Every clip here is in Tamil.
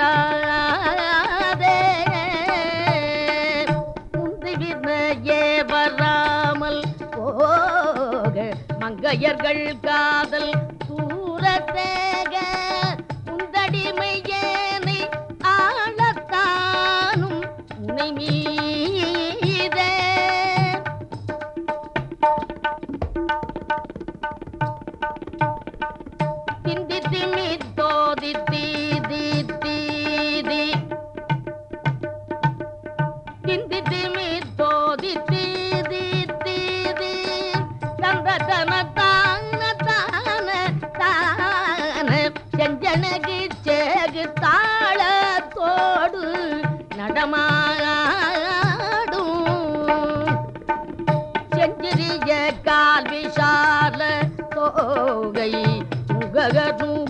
சொல்லாதே முந்திவினையே வராமல் போக மங்கையர்கள் காதல் தூரத்தேக. செஞ்சனகு சேகு தாளத்தோடு நடமாடும் செஞ்சிறிய கால் விஷால தோகை சுககரும்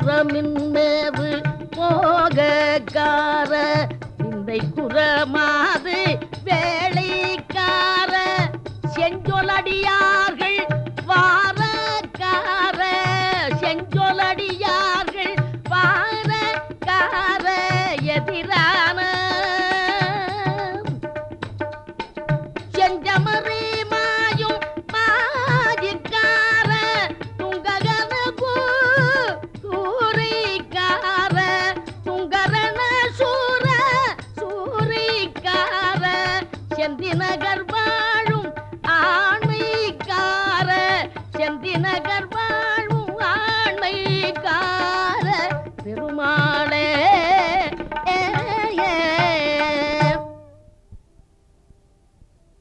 புறமின்மேவு போகக்கார இந்த குரமா செந்தினகர் வாழும் ஆண்